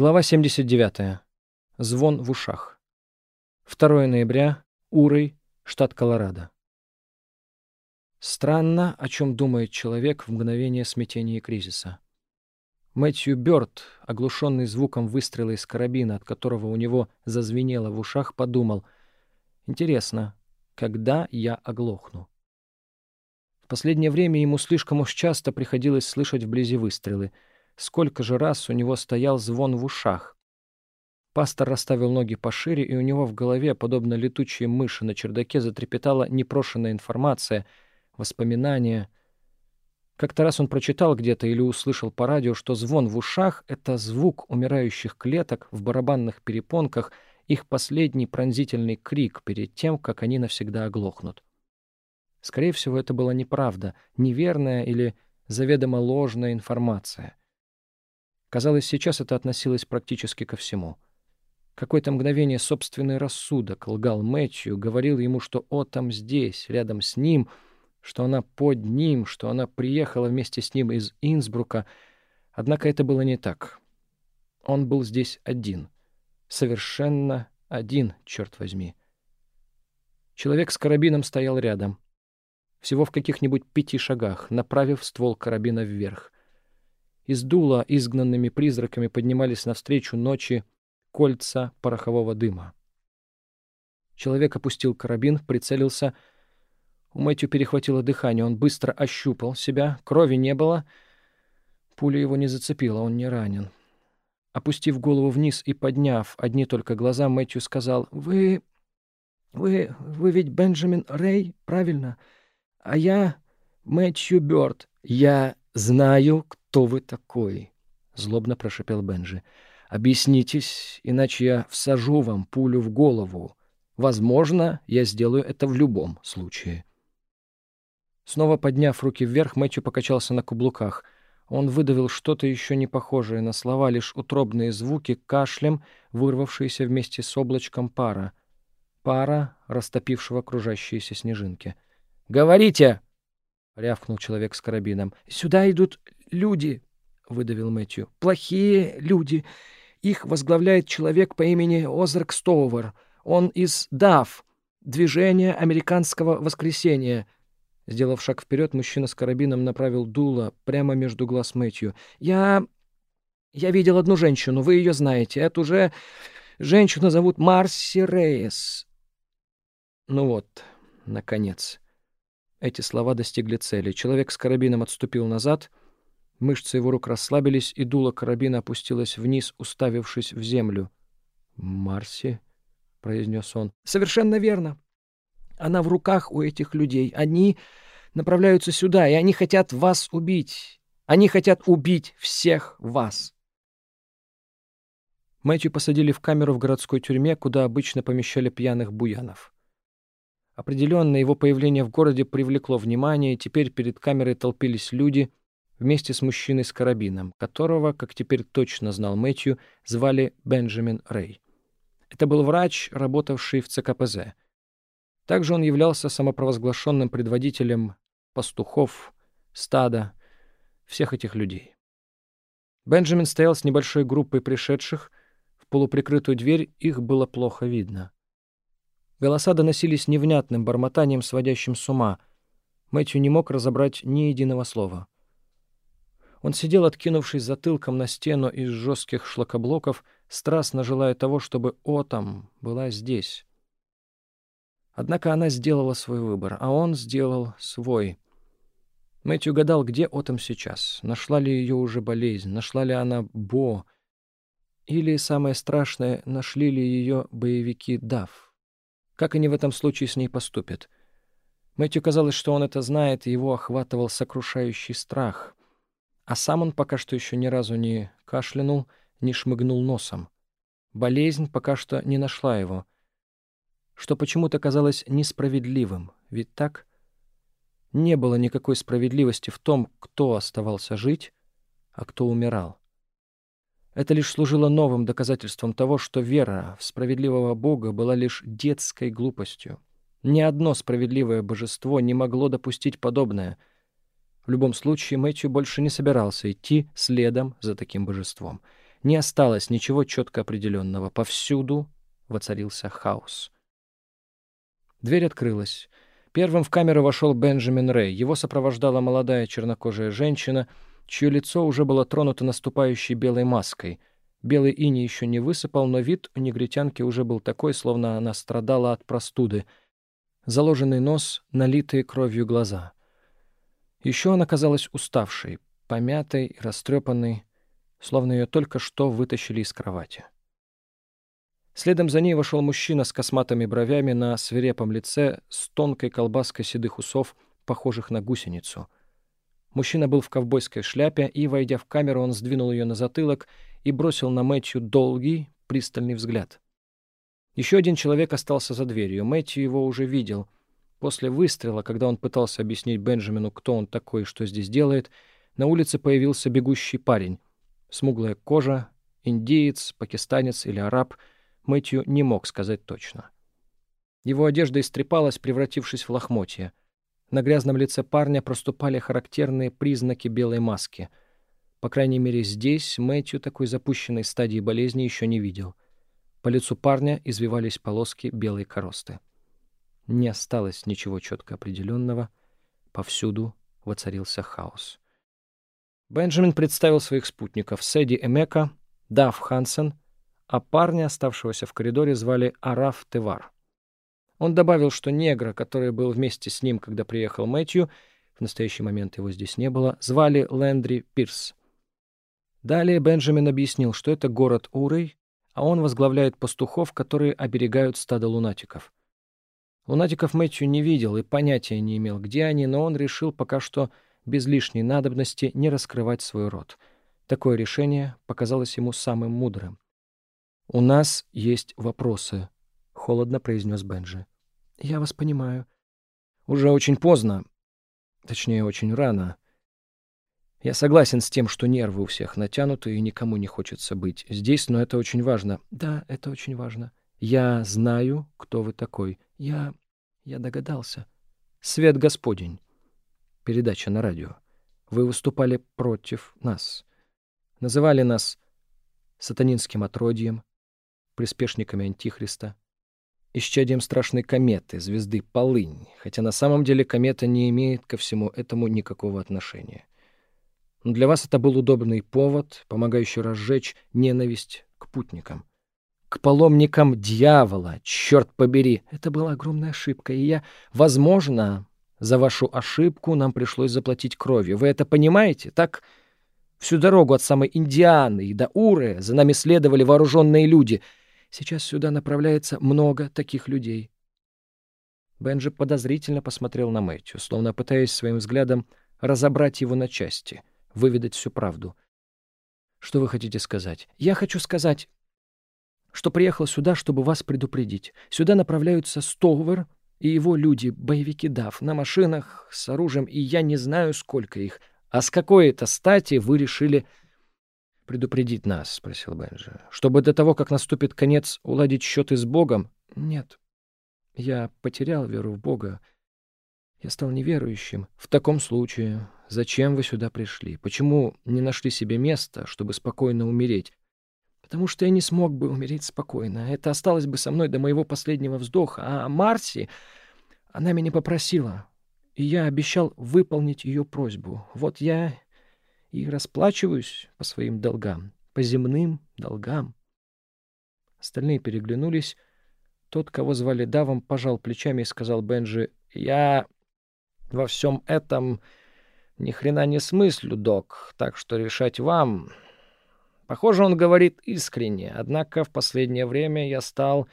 Глава 79. Звон в ушах. 2 ноября. Урой, штат Колорадо. Странно, о чем думает человек в мгновение смятения и кризиса. Мэтью Бёрд, оглушенный звуком выстрела из карабина, от которого у него зазвенело в ушах, подумал, «Интересно, когда я оглохну?» В последнее время ему слишком уж часто приходилось слышать вблизи выстрелы — Сколько же раз у него стоял звон в ушах. Пастор расставил ноги пошире, и у него в голове, подобно летучей мыши на чердаке, затрепетала непрошенная информация, воспоминания. Как-то раз он прочитал где-то или услышал по радио, что звон в ушах — это звук умирающих клеток в барабанных перепонках, их последний пронзительный крик перед тем, как они навсегда оглохнут. Скорее всего, это была неправда, неверная или заведомо ложная информация. Казалось, сейчас это относилось практически ко всему. Какое-то мгновение собственный рассудок лгал Мэтью, говорил ему, что О там здесь, рядом с ним, что она под ним, что она приехала вместе с ним из Инсбрука. Однако это было не так. Он был здесь один. Совершенно один, черт возьми. Человек с карабином стоял рядом. Всего в каких-нибудь пяти шагах, направив ствол карабина вверх — из дула изгнанными призраками поднимались навстречу ночи кольца порохового дыма. Человек опустил карабин, прицелился. У Мэтью перехватило дыхание. Он быстро ощупал себя. Крови не было. Пуля его не зацепила, он не ранен. Опустив голову вниз и подняв одни только глаза, Мэтью сказал, «Вы... вы... вы ведь Бенджамин Рэй, правильно? А я Мэтью Бёрд. Я знаю, кто вы такой?» — злобно прошипел Бенджи. «Объяснитесь, иначе я всажу вам пулю в голову. Возможно, я сделаю это в любом случае». Снова подняв руки вверх, Мэтью покачался на каблуках. Он выдавил что-то еще не похожее на слова, лишь утробные звуки, кашлем, вырвавшиеся вместе с облачком пара. Пара, растопившего окружающиеся снежинки. «Говорите!» — рявкнул человек с карабином. «Сюда идут люди», — выдавил Мэтью. «Плохие люди. Их возглавляет человек по имени Озарк Стоувер. Он из ДАФ, Движения Американского Воскресения». Сделав шаг вперед, мужчина с карабином направил дуло прямо между глаз Мэтью. «Я... я видел одну женщину, вы ее знаете. Эту же женщину зовут Марси Рейес». Ну вот, наконец. Эти слова достигли цели. Человек с карабином отступил назад — Мышцы его рук расслабились, и дуло карабина опустилось вниз, уставившись в землю. «Марси?» — произнес он. «Совершенно верно. Она в руках у этих людей. Они направляются сюда, и они хотят вас убить. Они хотят убить всех вас». Мэтью посадили в камеру в городской тюрьме, куда обычно помещали пьяных буянов. Определенно, его появление в городе привлекло внимание, и теперь перед камерой толпились люди, вместе с мужчиной с карабином, которого, как теперь точно знал Мэтью, звали Бенджамин Рэй. Это был врач, работавший в ЦКПЗ. Также он являлся самопровозглашенным предводителем пастухов, стада, всех этих людей. Бенджамин стоял с небольшой группой пришедших. В полуприкрытую дверь их было плохо видно. Голоса доносились невнятным бормотанием, сводящим с ума. Мэтью не мог разобрать ни единого слова. Он сидел, откинувшись затылком на стену из жестких шлакоблоков, страстно желая того, чтобы Отом была здесь. Однако она сделала свой выбор, а он сделал свой. Мэтью гадал, где Отом сейчас. Нашла ли ее уже болезнь, нашла ли она Бо, или, самое страшное, нашли ли ее боевики Дав. Как они в этом случае с ней поступят? Мэтью казалось, что он это знает, и его охватывал сокрушающий страх — а сам он пока что еще ни разу не кашлянул, не шмыгнул носом. Болезнь пока что не нашла его, что почему-то казалось несправедливым, ведь так? Не было никакой справедливости в том, кто оставался жить, а кто умирал. Это лишь служило новым доказательством того, что вера в справедливого Бога была лишь детской глупостью. Ни одно справедливое божество не могло допустить подобное — в любом случае, Мэтью больше не собирался идти следом за таким божеством. Не осталось ничего четко определенного. Повсюду воцарился хаос. Дверь открылась. Первым в камеру вошел Бенджамин Рэй. Его сопровождала молодая чернокожая женщина, чье лицо уже было тронуто наступающей белой маской. Белый иней еще не высыпал, но вид у негритянки уже был такой, словно она страдала от простуды. Заложенный нос, налитые кровью глаза. Еще она казалась уставшей, помятой растрепанной, словно ее только что вытащили из кровати. Следом за ней вошел мужчина с косматыми бровями на свирепом лице с тонкой колбаской седых усов, похожих на гусеницу. Мужчина был в ковбойской шляпе, и, войдя в камеру, он сдвинул ее на затылок и бросил на Мэтью долгий, пристальный взгляд. Еще один человек остался за дверью. Мэтью его уже видел. После выстрела, когда он пытался объяснить Бенджамину, кто он такой и что здесь делает, на улице появился бегущий парень. Смуглая кожа, индиец, пакистанец или араб — Мэтью не мог сказать точно. Его одежда истрепалась, превратившись в лохмотья. На грязном лице парня проступали характерные признаки белой маски. По крайней мере, здесь Мэтью такой запущенной стадии болезни еще не видел. По лицу парня извивались полоски белой коросты. Не осталось ничего четко определенного. Повсюду воцарился хаос. Бенджамин представил своих спутников Сэдди Эмека, Дав Хансен — а парня, оставшегося в коридоре, звали Араф Тевар. Он добавил, что негра, который был вместе с ним, когда приехал Мэтью, в настоящий момент его здесь не было, звали Лэндри Пирс. Далее Бенджамин объяснил, что это город Урей, а он возглавляет пастухов, которые оберегают стадо лунатиков. Лунатиков Мэтью не видел и понятия не имел, где они, но он решил пока что без лишней надобности не раскрывать свой род. Такое решение показалось ему самым мудрым. «У нас есть вопросы», — холодно произнес Бенджи. «Я вас понимаю. Уже очень поздно. Точнее, очень рано. Я согласен с тем, что нервы у всех натянуты и никому не хочется быть здесь, но это очень важно. Да, это очень важно. Я знаю, кто вы такой. Я... я догадался. Свет Господень. Передача на радио. Вы выступали против нас. Называли нас сатанинским отродьем, приспешниками Антихриста, исчадием страшной кометы, звезды Полынь, хотя на самом деле комета не имеет ко всему этому никакого отношения. Но для вас это был удобный повод, помогающий разжечь ненависть к путникам. К паломникам дьявола, черт побери! Это была огромная ошибка, и я, возможно, за вашу ошибку нам пришлось заплатить кровью. Вы это понимаете? Так всю дорогу от самой Индианы и до Уры за нами следовали вооруженные люди — Сейчас сюда направляется много таких людей. Бенджи подозрительно посмотрел на Мэтью, словно пытаясь своим взглядом разобрать его на части, выведать всю правду. «Что вы хотите сказать?» «Я хочу сказать, что приехал сюда, чтобы вас предупредить. Сюда направляются Стоувер и его люди, боевики ДАФ, на машинах, с оружием, и я не знаю, сколько их. А с какой это стати вы решили предупредить нас?» — спросил Бенджи. «Чтобы до того, как наступит конец, уладить счеты с Богом?» «Нет. Я потерял веру в Бога. Я стал неверующим. В таком случае, зачем вы сюда пришли? Почему не нашли себе места, чтобы спокойно умереть?» «Потому что я не смог бы умереть спокойно. Это осталось бы со мной до моего последнего вздоха. А Марси, она меня попросила, и я обещал выполнить ее просьбу. Вот я и расплачиваюсь по своим долгам, по земным долгам. Остальные переглянулись. Тот, кого звали Давом, пожал плечами и сказал Бенджи, «Я во всем этом ни хрена не смыслю, док, так что решать вам...» Похоже, он говорит искренне, однако в последнее время я стал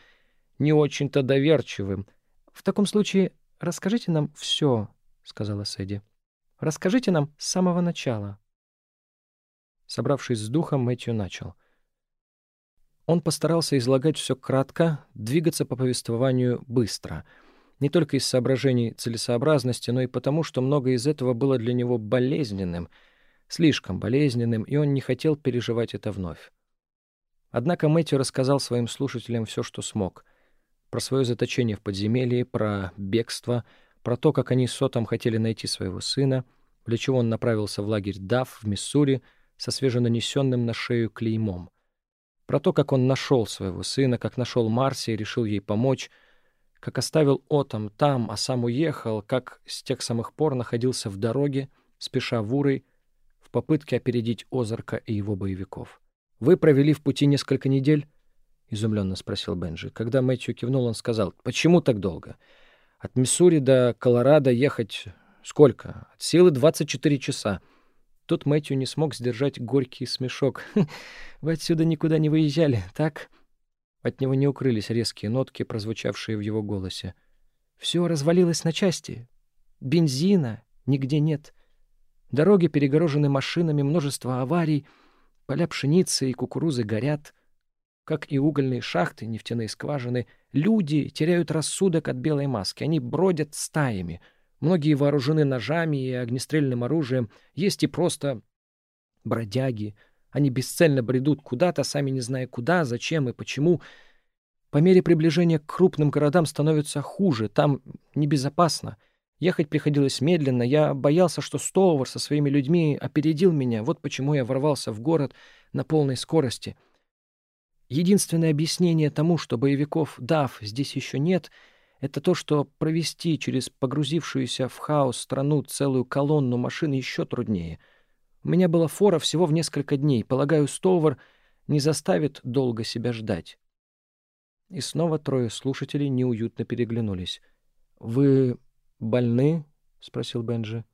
не очень-то доверчивым. «В таком случае расскажите нам все», — сказала Сэдди. «Расскажите нам с самого начала». Собравшись с духом, Мэтью начал. Он постарался излагать все кратко, двигаться по повествованию быстро. Не только из соображений целесообразности, но и потому, что многое из этого было для него болезненным, слишком болезненным, и он не хотел переживать это вновь. Однако Мэтью рассказал своим слушателям все, что смог. Про свое заточение в подземелье, про бегство, про то, как они с Сотом хотели найти своего сына, для чего он направился в лагерь Дафф в Миссури — со свеженанесенным на шею клеймом — Про то, как он нашел своего сына, как нашел Марси и решил ей помочь, как оставил Отом там, а сам уехал, как с тех самых пор находился в дороге, спеша в Урой, попытке опередить Озарка и его боевиков. «Вы провели в пути несколько недель?» — изумленно спросил Бенджи. Когда Мэтью кивнул, он сказал, «Почему так долго? От Миссури до Колорадо ехать сколько? От силы 24 часа». Тут Мэтью не смог сдержать горький смешок. «Вы отсюда никуда не выезжали, так?» От него не укрылись резкие нотки, прозвучавшие в его голосе. «Все развалилось на части. Бензина нигде нет. Дороги перегорожены машинами, множество аварий, поля пшеницы и кукурузы горят. Как и угольные шахты, нефтяные скважины, люди теряют рассудок от белой маски. Они бродят стаями — Многие вооружены ножами и огнестрельным оружием. Есть и просто бродяги. Они бесцельно бредут куда-то, сами не зная куда, зачем и почему. По мере приближения к крупным городам становится хуже. Там небезопасно. Ехать приходилось медленно. Я боялся, что Стоувар со своими людьми опередил меня. Вот почему я ворвался в город на полной скорости. Единственное объяснение тому, что боевиков ДАФ здесь еще нет — это то, что провести через погрузившуюся в хаос страну целую колонну машин еще труднее. У меня была фора всего в несколько дней. Полагаю, Стовар не заставит долго себя ждать. И снова трое слушателей неуютно переглянулись. «Вы больны?» — спросил Бенджи.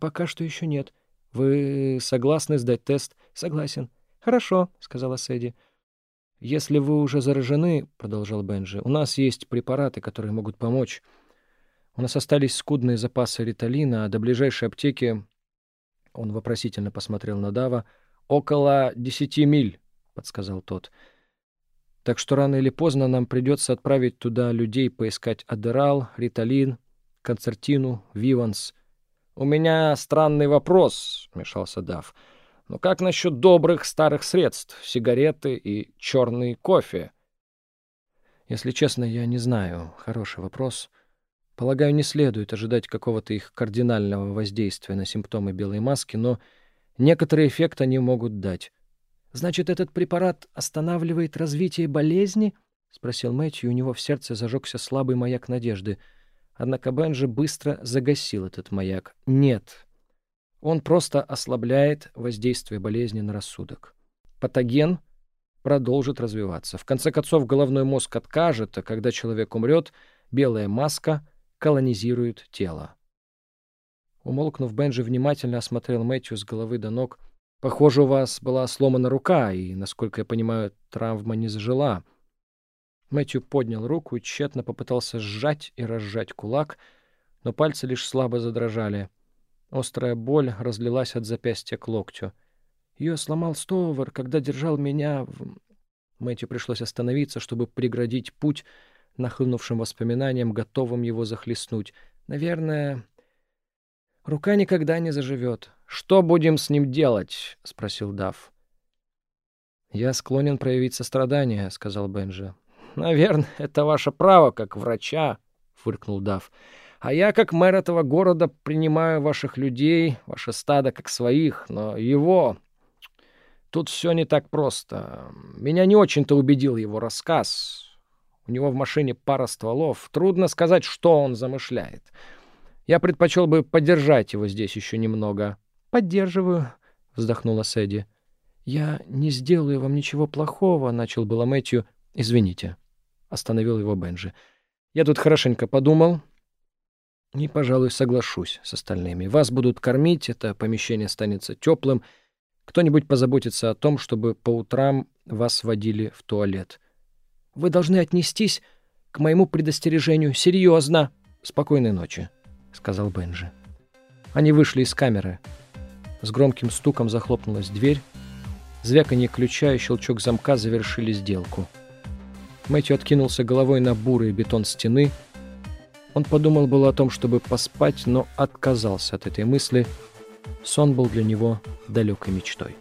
«Пока что еще нет. Вы согласны сдать тест?» «Согласен». «Хорошо», — сказала Сэдди. «Если вы уже заражены, — продолжал Бенджи, — у нас есть препараты, которые могут помочь. У нас остались скудные запасы риталина, а до ближайшей аптеки...» Он вопросительно посмотрел на Дава. «Около десяти миль», — подсказал тот. «Так что рано или поздно нам придется отправить туда людей поискать Адерал, Риталин, Концертину, Виванс». «У меня странный вопрос», — вмешался Дав. Но как насчет добрых старых средств, сигареты и черный кофе? Если честно, я не знаю. Хороший вопрос. Полагаю, не следует ожидать какого-то их кардинального воздействия на симптомы белой маски, но некоторый эффект они могут дать. «Значит, этот препарат останавливает развитие болезни?» — спросил Мэтью, у него в сердце зажегся слабый маяк надежды. Однако Бенджи быстро загасил этот маяк. «Нет, он просто ослабляет воздействие болезни на рассудок. Патоген продолжит развиваться. В конце концов, головной мозг откажет, а когда человек умрет, белая маска колонизирует тело. Умолкнув, Бенджи внимательно осмотрел Мэтью с головы до ног. «Похоже, у вас была сломана рука, и, насколько я понимаю, травма не зажила». Мэтью поднял руку и тщетно попытался сжать и разжать кулак, но пальцы лишь слабо задрожали. Острая боль разлилась от запястья к локтю. Ее сломал Стовар, когда держал меня в... Мэтью пришлось остановиться, чтобы преградить путь нахлынувшим воспоминаниям, готовым его захлестнуть. Наверное, рука никогда не заживет. «Что будем с ним делать?» — спросил Дав. «Я склонен проявить сострадание», — сказал Бенджи. «Наверное, это ваше право, как врача», — фыркнул Дав. А я, как мэр этого города, принимаю ваших людей, ваше стадо, как своих, но его... Тут все не так просто. Меня не очень-то убедил его рассказ. У него в машине пара стволов. Трудно сказать, что он замышляет. Я предпочел бы поддержать его здесь еще немного. «Поддерживаю», — вздохнула Сэдди. «Я не сделаю вам ничего плохого», — начал было Мэтью. «Извините», — остановил его Бенджи. «Я тут хорошенько подумал». И, пожалуй, соглашусь с остальными. Вас будут кормить, это помещение станется теплым. Кто-нибудь позаботится о том, чтобы по утрам вас водили в туалет. Вы должны отнестись к моему предостережению серьезно. Спокойной ночи, — сказал Бенджи. Они вышли из камеры. С громким стуком захлопнулась дверь. Звяканье ключа и щелчок замка завершили сделку. Мэтью откинулся головой на бурый бетон стены — он подумал было о том, чтобы поспать, но отказался от этой мысли. Сон был для него далекой мечтой.